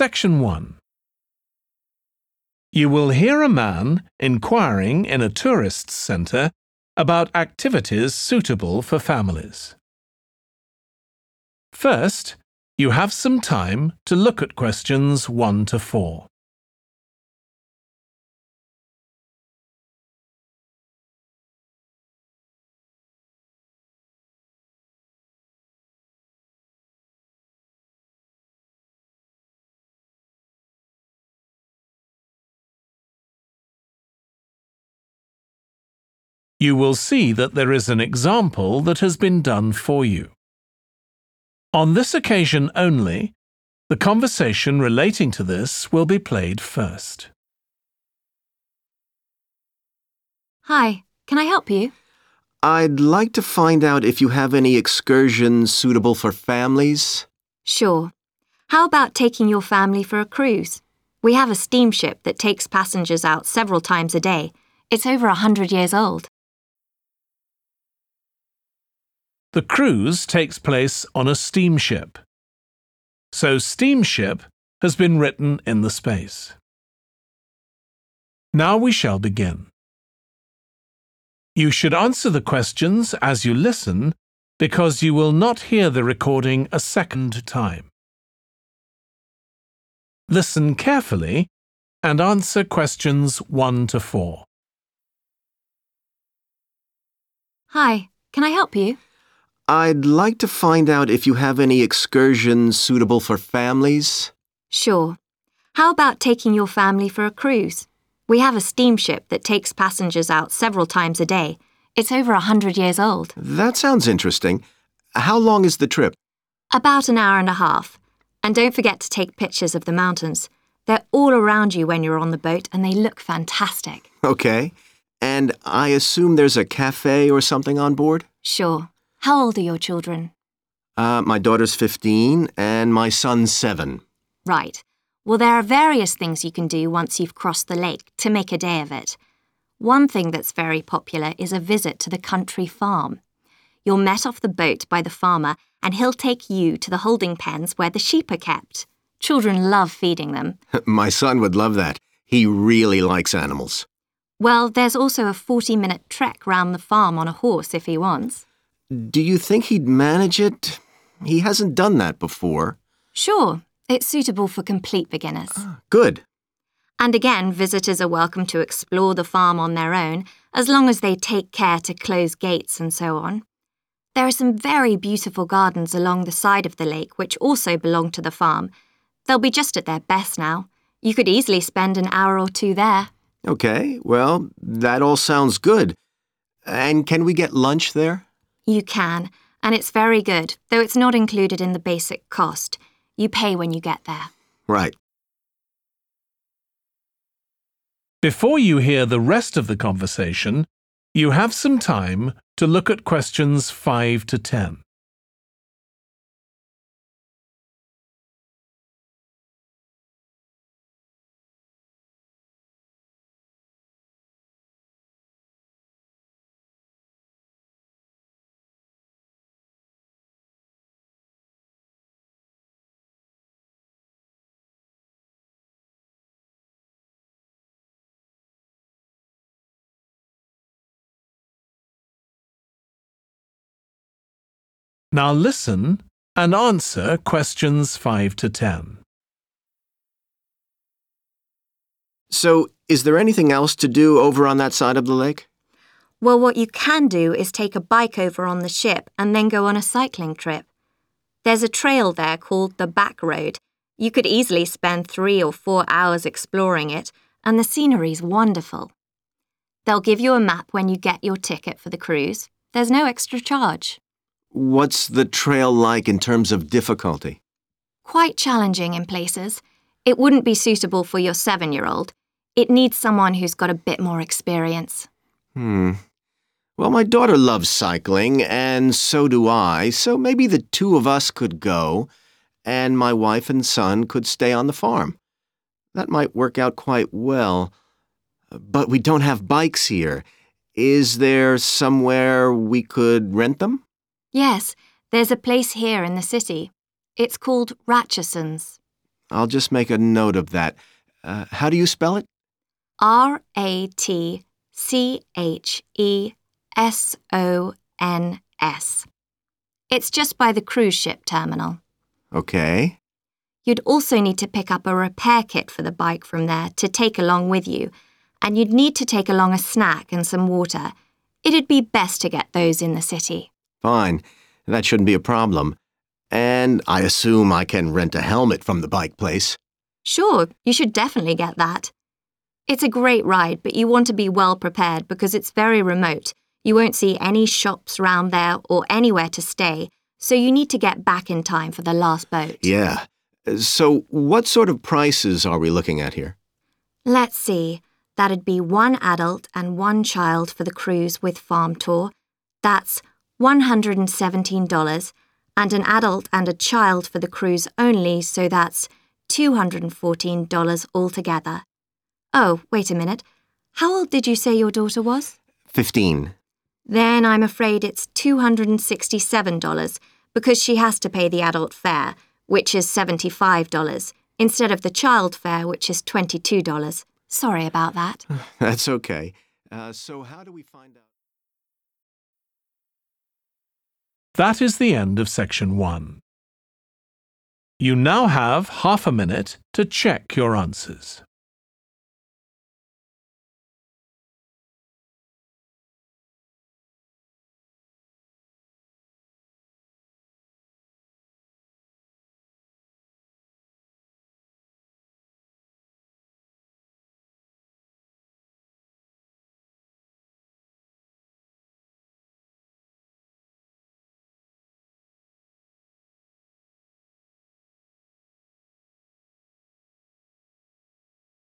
Section 1 You will hear a man inquiring in a tourist centre about activities suitable for families. First, you have some time to look at questions 1 to 4. You will see that there is an example that has been done for you. On this occasion only, the conversation relating to this will be played first. Hi, can I help you? I'd like to find out if you have any excursions suitable for families. Sure. How about taking your family for a cruise? We have a steamship that takes passengers out several times a day. It's over a hundred years old. The cruise takes place on a steamship. So steamship has been written in the space. Now we shall begin. You should answer the questions as you listen because you will not hear the recording a second time. Listen carefully and answer questions 1 to 4. Hi, can I help you? I'd like to find out if you have any excursions suitable for families. Sure. How about taking your family for a cruise? We have a steamship that takes passengers out several times a day. It's over a hundred years old. That sounds interesting. How long is the trip? About an hour and a half. And don't forget to take pictures of the mountains. They're all around you when you're on the boat and they look fantastic. Okay. And I assume there's a cafe or something on board? Sure. How old are your children? Uh, my daughter's 15 and my son's 7. Right. Well, there are various things you can do once you've crossed the lake to make a day of it. One thing that's very popular is a visit to the country farm. You're met off the boat by the farmer, and he'll take you to the holding pens where the sheep are kept. Children love feeding them. my son would love that. He really likes animals. Well, there's also a 40 minute trek round the farm on a horse if he wants. Do you think he'd manage it? He hasn't done that before. Sure, it's suitable for complete beginners. Ah, good. And again, visitors are welcome to explore the farm on their own, as long as they take care to close gates and so on. There are some very beautiful gardens along the side of the lake which also belong to the farm. They'll be just at their best now. You could easily spend an hour or two there. Okay, well, that all sounds good. And can we get lunch there? You can, and it's very good, though it's not included in the basic cost. You pay when you get there. Right. Before you hear the rest of the conversation, you have some time to look at questions 5 to 10. Now listen and answer questions 5 to 10. So, is there anything else to do over on that side of the lake? Well, what you can do is take a bike over on the ship and then go on a cycling trip. There's a trail there called the Back Road. You could easily spend three or four hours exploring it, and the scenery's wonderful. They'll give you a map when you get your ticket for the cruise. There's no extra charge. What's the trail like in terms of difficulty? Quite challenging in places. It wouldn't be suitable for your seven year old. It needs someone who's got a bit more experience. Hmm. Well, my daughter loves cycling, and so do I, so maybe the two of us could go, and my wife and son could stay on the farm. That might work out quite well. But we don't have bikes here. Is there somewhere we could rent them? Yes, there's a place here in the city. It's called Ratcheson's. I'll just make a note of that. Uh, how do you spell it? R A T C H E S O N S. It's just by the cruise ship terminal. Okay. You'd also need to pick up a repair kit for the bike from there to take along with you, and you'd need to take along a snack and some water. It'd be best to get those in the city. Fine. That shouldn't be a problem. And I assume I can rent a helmet from the bike place. Sure, you should definitely get that. It's a great ride, but you want to be well prepared because it's very remote. You won't see any shops round there or anywhere to stay, so you need to get back in time for the last boat. Yeah. So, what sort of prices are we looking at here? Let's see. That'd be one adult and one child for the cruise with farm tour. That's $117, and an adult and a child for the cruise only, so that's $214 altogether. Oh, wait a minute. How old did you say your daughter was? 15. Then I'm afraid it's $267 because she has to pay the adult fare, which is $75, instead of the child fare, which is $22. Sorry about that. That's okay. Uh, so, how do we find out? That is the end of section one. You now have half a minute to check your answers.